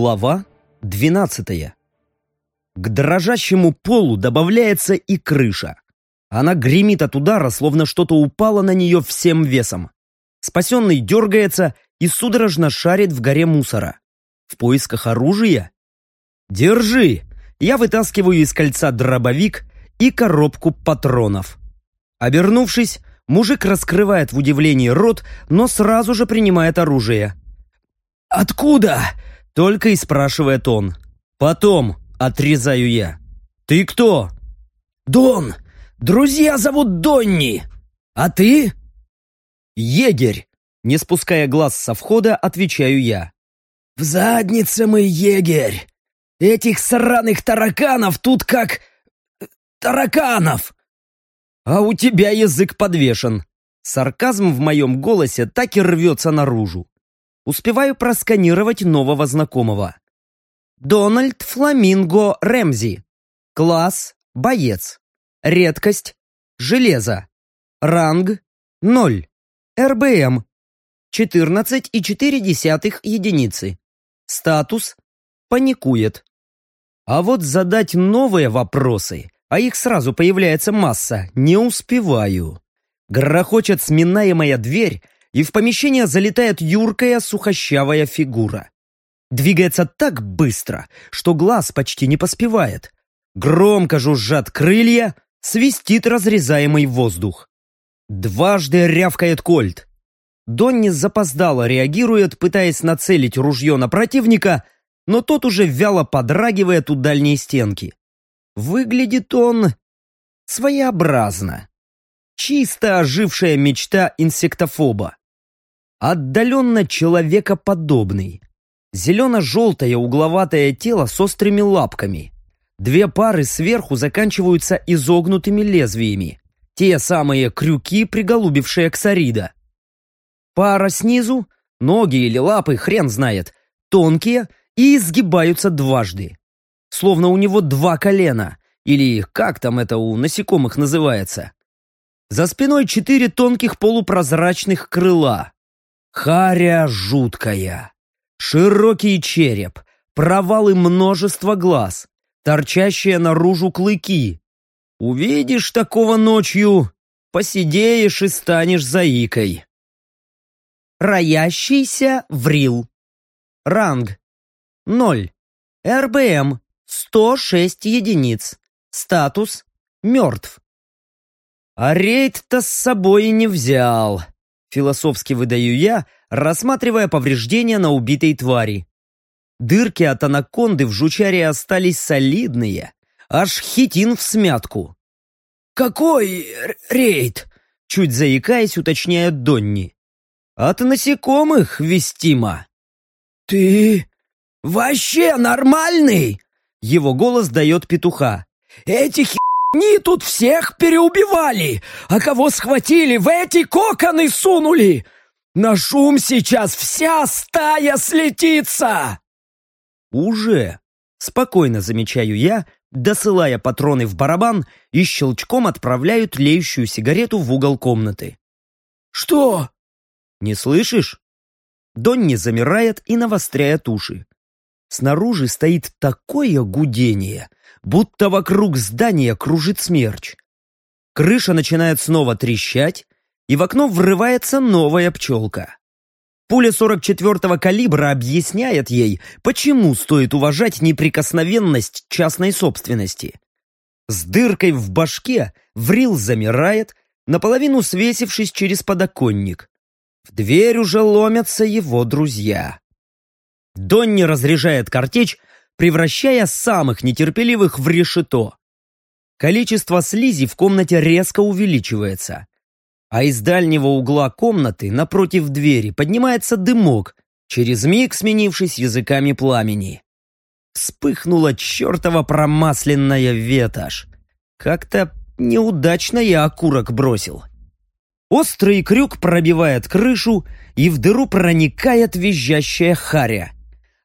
Глава 12 К дрожащему полу добавляется и крыша. Она гремит от удара, словно что-то упало на нее всем весом. Спасенный дергается и судорожно шарит в горе мусора. В поисках оружия? «Держи!» Я вытаскиваю из кольца дробовик и коробку патронов. Обернувшись, мужик раскрывает в удивлении рот, но сразу же принимает оружие. «Откуда?» — только и спрашивает он. «Потом», — отрезаю я. «Ты кто?» «Дон! Друзья зовут Донни! А ты?» «Егерь!» — не спуская глаз со входа, отвечаю я. «В заднице мы егерь! Этих сраных тараканов тут как... тараканов!» «А у тебя язык подвешен!» Сарказм в моем голосе так и рвется наружу. Успеваю просканировать нового знакомого. Дональд Фламинго Рэмзи. Класс – боец. Редкость – железо. Ранг – 0. РБМ – 14,4 единицы. Статус – паникует. А вот задать новые вопросы, а их сразу появляется масса, не успеваю. Грохочет сминаемая дверь, и в помещение залетает юркая сухощавая фигура. Двигается так быстро, что глаз почти не поспевает. Громко жужжат крылья, свистит разрезаемый воздух. Дважды рявкает кольт. Донни запоздало реагирует, пытаясь нацелить ружье на противника — но тот уже вяло подрагивает у дальней стенки. Выглядит он своеобразно. Чисто ожившая мечта инсектофоба. Отдаленно человекоподобный. Зелено-желтое угловатое тело с острыми лапками. Две пары сверху заканчиваются изогнутыми лезвиями. Те самые крюки, приголубившие ксарида. Пара снизу, ноги или лапы, хрен знает, тонкие и изгибаются дважды. Словно у него два колена, или как там это у насекомых называется. За спиной четыре тонких полупрозрачных крыла. Харя жуткая. Широкий череп, провалы множества глаз, торчащие наружу клыки. Увидишь такого ночью, посидеешь и станешь заикой. Роящийся врил. Ранг 0. РБМ 106 единиц. Статус мертв. А рейд-то с собой не взял. Философски выдаю я, рассматривая повреждения на убитой твари. Дырки от анаконды в жучаре остались солидные, аж хитин в смятку. «Какой рейд?» Чуть заикаясь, уточняет Донни. «От насекомых, вестимо». «Ты «Вообще нормальный?» Его голос дает петуха. «Эти херни тут всех переубивали, а кого схватили, в эти коконы сунули! На шум сейчас вся стая слетится!» «Уже!» — спокойно замечаю я, досылая патроны в барабан и щелчком отправляю тлеющую сигарету в угол комнаты. «Что?» «Не слышишь?» Донни замирает и навостряет уши. Снаружи стоит такое гудение, будто вокруг здания кружит смерч. Крыша начинает снова трещать, и в окно врывается новая пчелка. Пуля 44-го калибра объясняет ей, почему стоит уважать неприкосновенность частной собственности. С дыркой в башке Врил замирает, наполовину свесившись через подоконник. В дверь уже ломятся его друзья. Донни разряжает картечь, превращая самых нетерпеливых в решето. Количество слизи в комнате резко увеличивается. А из дальнего угла комнаты, напротив двери, поднимается дымок, через миг сменившись языками пламени. Вспыхнула чертова промасленная ветошь. Как-то неудачно я окурок бросил. Острый крюк пробивает крышу, и в дыру проникает визжащая харя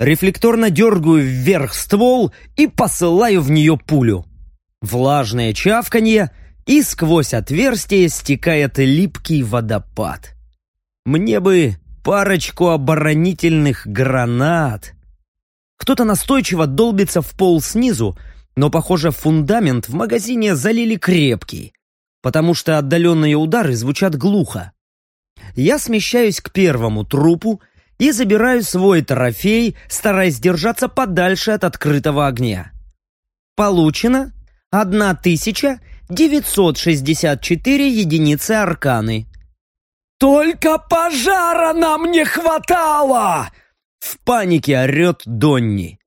рефлекторно дергаю вверх ствол и посылаю в нее пулю. Влажное чавканье, и сквозь отверстие стекает липкий водопад. Мне бы парочку оборонительных гранат. Кто-то настойчиво долбится в пол снизу, но, похоже, фундамент в магазине залили крепкий, потому что отдаленные удары звучат глухо. Я смещаюсь к первому трупу и забираю свой трофей, стараясь держаться подальше от открытого огня. Получено 1964 единицы арканы. «Только пожара нам не хватало!» В панике орет Донни.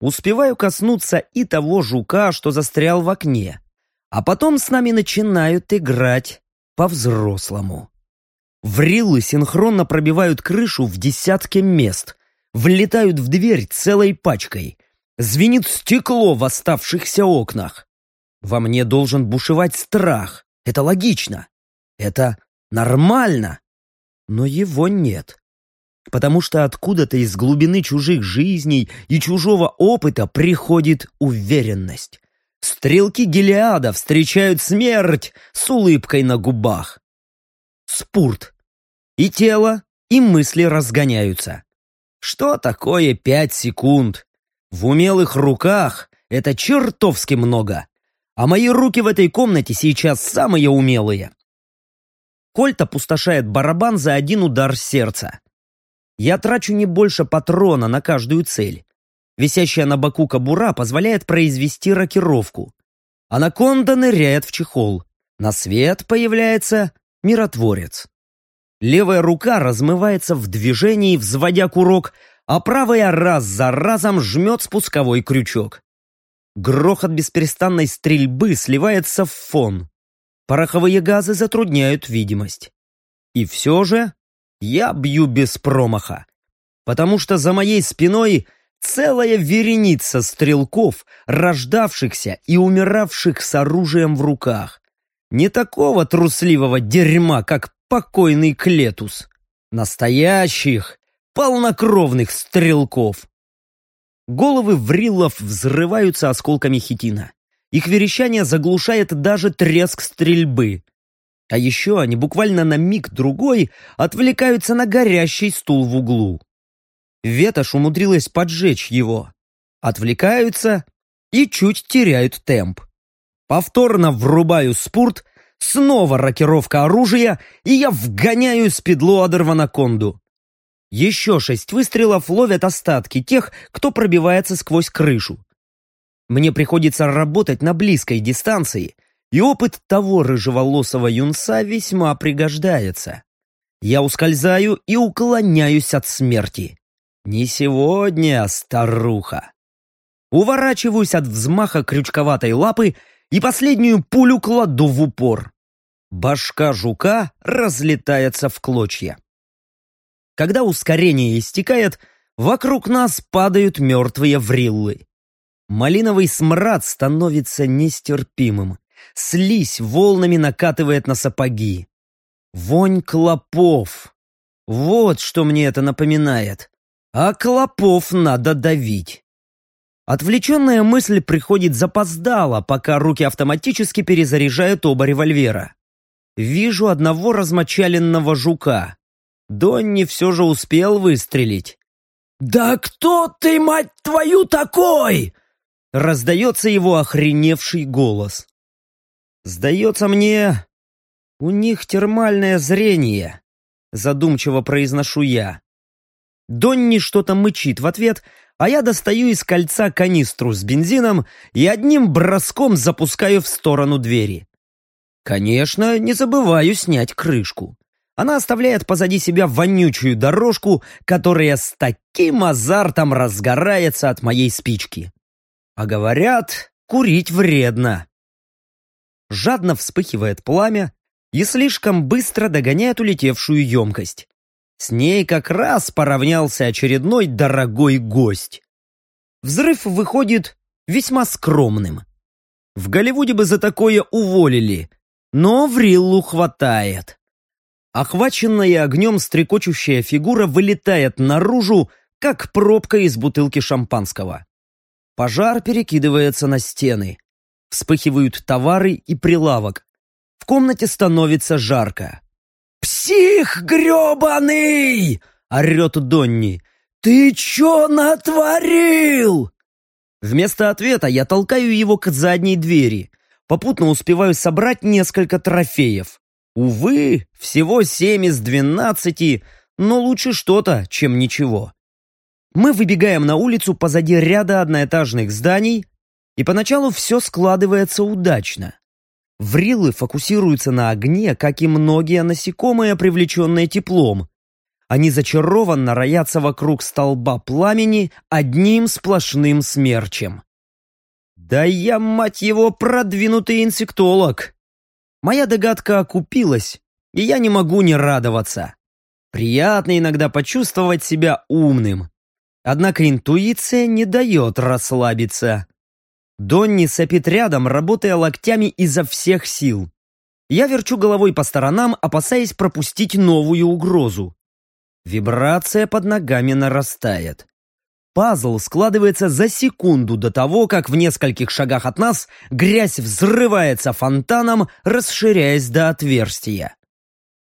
Успеваю коснуться и того жука, что застрял в окне. А потом с нами начинают играть по-взрослому. Вриллы синхронно пробивают крышу в десятке мест, влетают в дверь целой пачкой. Звенит стекло в оставшихся окнах. Во мне должен бушевать страх. Это логично. Это нормально. Но его нет потому что откуда-то из глубины чужих жизней и чужого опыта приходит уверенность. Стрелки Гелиада встречают смерть с улыбкой на губах. Спурт. И тело, и мысли разгоняются. Что такое пять секунд? В умелых руках это чертовски много. А мои руки в этой комнате сейчас самые умелые. Кольт опустошает барабан за один удар сердца. Я трачу не больше патрона на каждую цель. Висящая на боку кобура позволяет произвести рокировку. Анаконда ныряет в чехол. На свет появляется миротворец. Левая рука размывается в движении, взводя курок, а правая раз за разом жмет спусковой крючок. Грохот бесперестанной стрельбы сливается в фон. Пороховые газы затрудняют видимость. И все же я бью без промаха, потому что за моей спиной целая вереница стрелков, рождавшихся и умиравших с оружием в руках. Не такого трусливого дерьма, как покойный Клетус. Настоящих, полнокровных стрелков. Головы вриллов взрываются осколками хитина. Их верещание заглушает даже треск стрельбы. А еще они буквально на миг-другой отвлекаются на горящий стул в углу. Ветошь умудрилась поджечь его. Отвлекаются и чуть теряют темп. Повторно врубаю спурт, снова рокировка оружия, и я вгоняю спидлоадер в анаконду. Еще шесть выстрелов ловят остатки тех, кто пробивается сквозь крышу. Мне приходится работать на близкой дистанции, и опыт того рыжеволосого юнца весьма пригождается. Я ускользаю и уклоняюсь от смерти. Не сегодня, старуха. Уворачиваюсь от взмаха крючковатой лапы и последнюю пулю кладу в упор. Башка жука разлетается в клочья. Когда ускорение истекает, вокруг нас падают мертвые вриллы. Малиновый смрад становится нестерпимым. Слизь волнами накатывает на сапоги. Вонь клопов. Вот что мне это напоминает. А клопов надо давить. Отвлеченная мысль приходит запоздало, пока руки автоматически перезаряжают оба револьвера. Вижу одного размочаленного жука. Донни все же успел выстрелить. «Да кто ты, мать твою, такой?» Раздается его охреневший голос. «Сдается мне, у них термальное зрение», задумчиво произношу я. Донни что-то мычит в ответ, а я достаю из кольца канистру с бензином и одним броском запускаю в сторону двери. Конечно, не забываю снять крышку. Она оставляет позади себя вонючую дорожку, которая с таким азартом разгорается от моей спички. А говорят, курить вредно жадно вспыхивает пламя и слишком быстро догоняет улетевшую емкость. С ней как раз поравнялся очередной дорогой гость. Взрыв выходит весьма скромным. В Голливуде бы за такое уволили, но в Риллу хватает. Охваченная огнем стрекочущая фигура вылетает наружу, как пробка из бутылки шампанского. Пожар перекидывается на стены. Вспыхивают товары и прилавок. В комнате становится жарко. «Псих гребаный!» — орет Донни. «Ты чё натворил?» Вместо ответа я толкаю его к задней двери. Попутно успеваю собрать несколько трофеев. Увы, всего семь из двенадцати, но лучше что-то, чем ничего. Мы выбегаем на улицу позади ряда одноэтажных зданий, и поначалу все складывается удачно. Врилы фокусируются на огне, как и многие насекомые, привлеченные теплом. Они зачарованно роятся вокруг столба пламени одним сплошным смерчем. Да я, мать его, продвинутый инсектолог. Моя догадка окупилась, и я не могу не радоваться. Приятно иногда почувствовать себя умным. Однако интуиция не дает расслабиться. Донни сопит рядом, работая локтями изо всех сил. Я верчу головой по сторонам, опасаясь пропустить новую угрозу. Вибрация под ногами нарастает. Пазл складывается за секунду до того, как в нескольких шагах от нас грязь взрывается фонтаном, расширяясь до отверстия.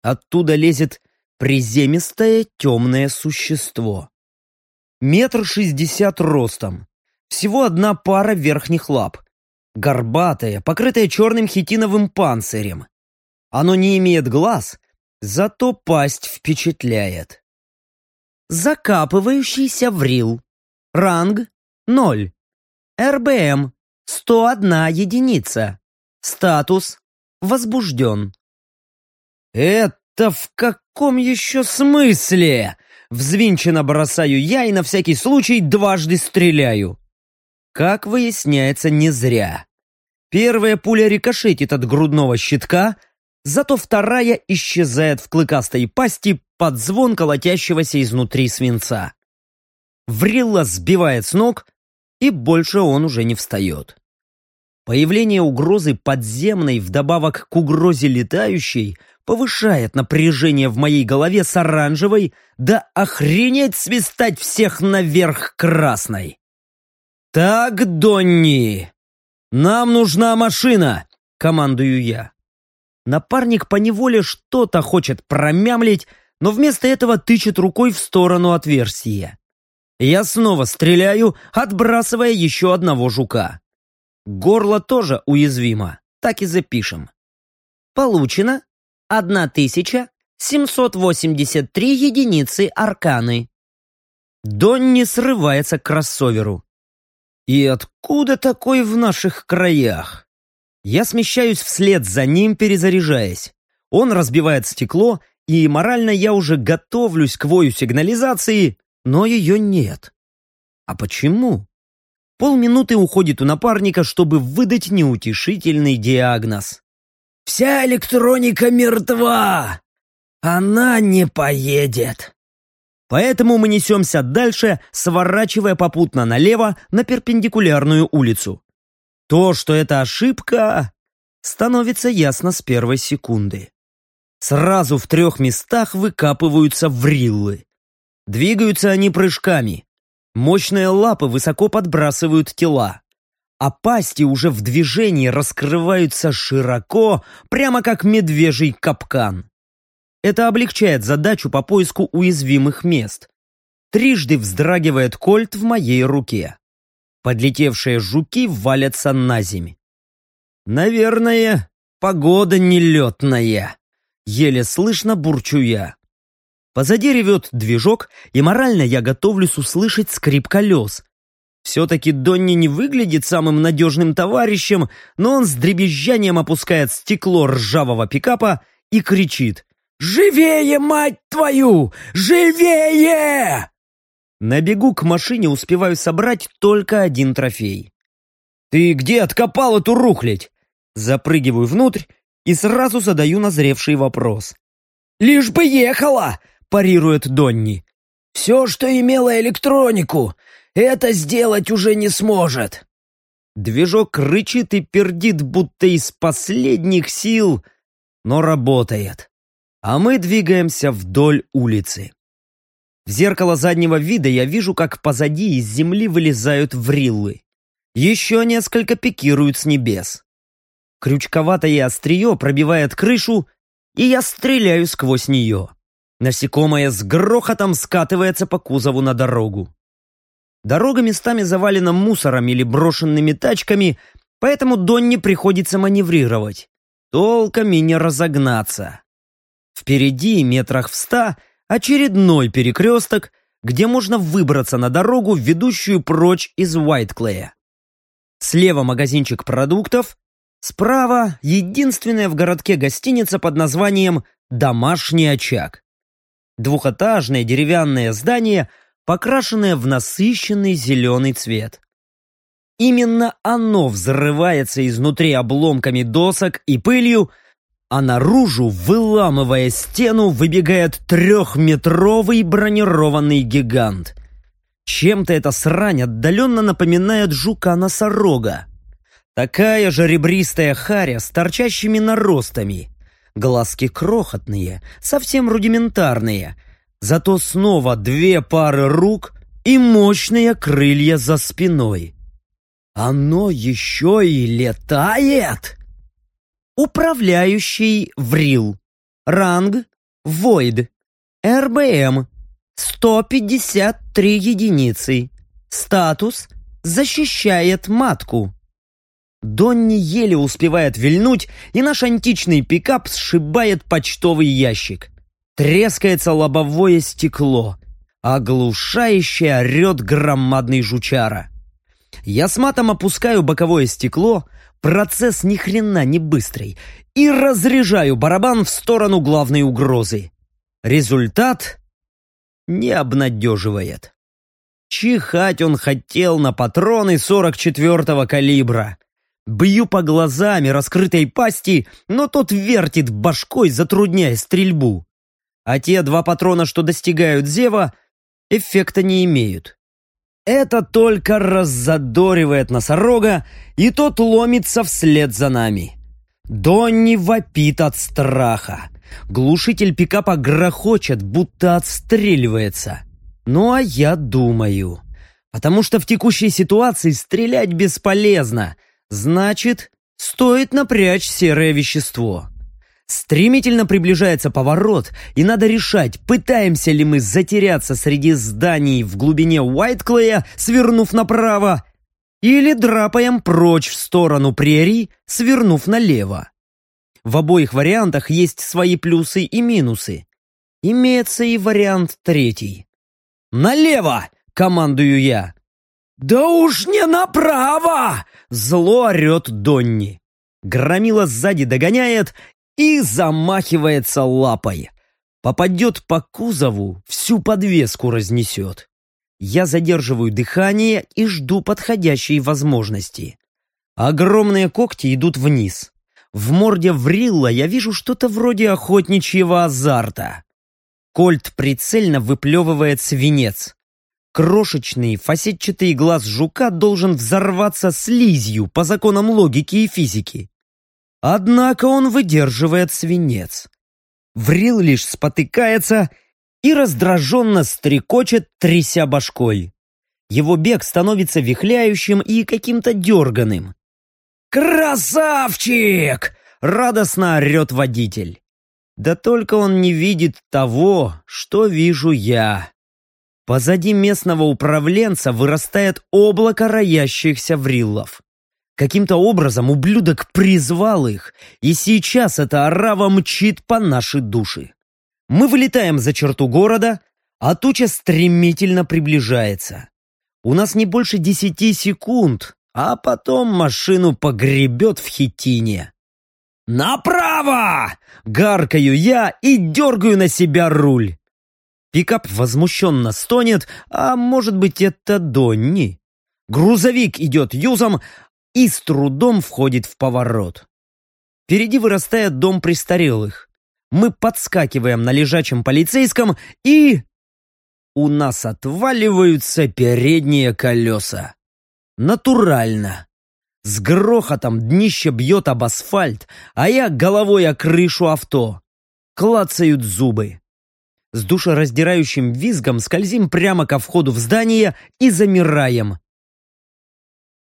Оттуда лезет приземистое темное существо. Метр шестьдесят ростом. Всего одна пара верхних лап. Горбатое, покрытое черным хитиновым панцирем. Оно не имеет глаз, зато пасть впечатляет. Закапывающийся врил. Ранг – 0. РБМ – 101 единица. Статус – возбужден. «Это в каком еще смысле?» Взвинченно бросаю я и на всякий случай дважды стреляю. Как выясняется, не зря. Первая пуля рикошетит от грудного щитка, зато вторая исчезает в клыкастой пасти под звон колотящегося изнутри свинца. Врилла сбивает с ног, и больше он уже не встает. Появление угрозы подземной вдобавок к угрозе летающей повышает напряжение в моей голове с оранжевой, да охренеть свистать всех наверх красной. «Так, Донни, нам нужна машина!» — командую я. Напарник поневоле что-то хочет промямлить, но вместо этого тычет рукой в сторону отверстия. Я снова стреляю, отбрасывая еще одного жука. Горло тоже уязвимо, так и запишем. Получено 1783 единицы арканы. Донни срывается к кроссоверу. И откуда такой в наших краях? Я смещаюсь вслед за ним, перезаряжаясь. Он разбивает стекло, и морально я уже готовлюсь к вою сигнализации, но ее нет. А почему? Полминуты уходит у напарника, чтобы выдать неутешительный диагноз. «Вся электроника мертва! Она не поедет!» Поэтому мы несемся дальше, сворачивая попутно налево на перпендикулярную улицу. То, что это ошибка, становится ясно с первой секунды. Сразу в трех местах выкапываются вриллы. Двигаются они прыжками. Мощные лапы высоко подбрасывают тела. А пасти уже в движении раскрываются широко, прямо как медвежий капкан. Это облегчает задачу по поиску уязвимых мест. Трижды вздрагивает кольт в моей руке. Подлетевшие жуки валятся на земь. Наверное, погода нелетная. Еле слышно бурчу я. Позади ревет движок, и морально я готовлюсь услышать скрип колес. Все-таки Донни не выглядит самым надежным товарищем, но он с дребезжанием опускает стекло ржавого пикапа и кричит «Живее, мать твою! Живее!» На бегу к машине успеваю собрать только один трофей. «Ты где откопал эту рухлядь?» Запрыгиваю внутрь и сразу задаю назревший вопрос. «Лишь бы ехала!» – парирует Донни. «Все, что имело электронику, это сделать уже не сможет!» Движок рычит и пердит, будто из последних сил, но работает а мы двигаемся вдоль улицы. В зеркало заднего вида я вижу, как позади из земли вылезают вриллы. Еще несколько пикируют с небес. Крючковатое острие пробивает крышу, и я стреляю сквозь нее. Насекомое с грохотом скатывается по кузову на дорогу. Дорога местами завалена мусором или брошенными тачками, поэтому Донне приходится маневрировать. Толком и не разогнаться. Впереди, метрах в ста, очередной перекресток, где можно выбраться на дорогу, ведущую прочь из Уайтклея. Слева магазинчик продуктов, справа единственная в городке гостиница под названием «Домашний очаг». Двухэтажное деревянное здание, покрашенное в насыщенный зеленый цвет. Именно оно взрывается изнутри обломками досок и пылью, а наружу, выламывая стену, выбегает трехметровый бронированный гигант. Чем-то эта срань отдаленно напоминает жука-носорога. Такая же ребристая харя с торчащими наростами. Глазки крохотные, совсем рудиментарные. Зато снова две пары рук и мощные крылья за спиной. Оно еще и летает! Управляющий Врил. Ранг Войд. РБМ 153 единицы. Статус защищает матку. Донни еле успевает вильнуть, и наш античный пикап сшибает почтовый ящик. Трескается лобовое стекло. Оглушающе орет громадный жучара. Я с матом опускаю боковое стекло, процесс ни хрена не быстрый, и разряжаю барабан в сторону главной угрозы. Результат не обнадеживает. Чихать он хотел на патроны 44-го калибра. Бью по глазами раскрытой пасти, но тот вертит башкой, затрудняя стрельбу. А те два патрона, что достигают зева, эффекта не имеют. Это только раззадоривает носорога, и тот ломится вслед за нами. Донни вопит от страха. Глушитель пикапа грохочет, будто отстреливается. Ну а я думаю. Потому что в текущей ситуации стрелять бесполезно. Значит, стоит напрячь серое вещество. Стремительно приближается поворот, и надо решать, пытаемся ли мы затеряться среди зданий в глубине Уайтклея, свернув направо, или драпаем прочь в сторону прерий, свернув налево. В обоих вариантах есть свои плюсы и минусы. Имеется и вариант третий. «Налево!» — командую я. «Да уж не направо!» — зло орет Донни. Громила сзади догоняет и замахивается лапой. Попадет по кузову, всю подвеску разнесет. Я задерживаю дыхание и жду подходящей возможности. Огромные когти идут вниз. В морде Врилла я вижу что-то вроде охотничьего азарта. Кольт прицельно выплевывает свинец. Крошечный фасетчатый глаз жука должен взорваться слизью по законам логики и физики. Однако он выдерживает свинец. Врил лишь спотыкается и раздраженно стрекочет, тряся башкой. Его бег становится вихляющим и каким-то дерганым. «Красавчик!» — радостно орет водитель. Да только он не видит того, что вижу я. Позади местного управленца вырастает облако роящихся вриллов. Каким-то образом ублюдок призвал их, и сейчас эта орава мчит по нашей душе. Мы вылетаем за черту города, а туча стремительно приближается. У нас не больше десяти секунд, а потом машину погребет в хитине. «Направо!» — гаркаю я и дергаю на себя руль. Пикап возмущенно стонет, а может быть это Донни. Грузовик идет юзом, и с трудом входит в поворот. Впереди вырастает дом престарелых. Мы подскакиваем на лежачем полицейском и... У нас отваливаются передние колеса. Натурально. С грохотом днище бьет об асфальт, а я головой о крышу авто. Клацают зубы. С душераздирающим визгом скользим прямо ко входу в здание и замираем.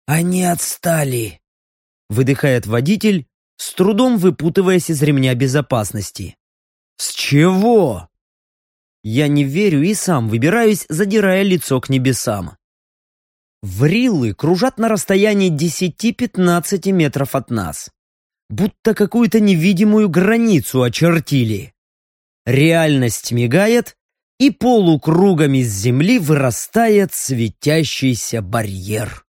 «Они отстали!» — выдыхает водитель, с трудом выпутываясь из ремня безопасности. «С чего?» Я не верю и сам выбираюсь, задирая лицо к небесам. Врилы кружат на расстоянии 10-15 метров от нас. Будто какую-то невидимую границу очертили. Реальность мигает, и полукругами с земли вырастает светящийся барьер.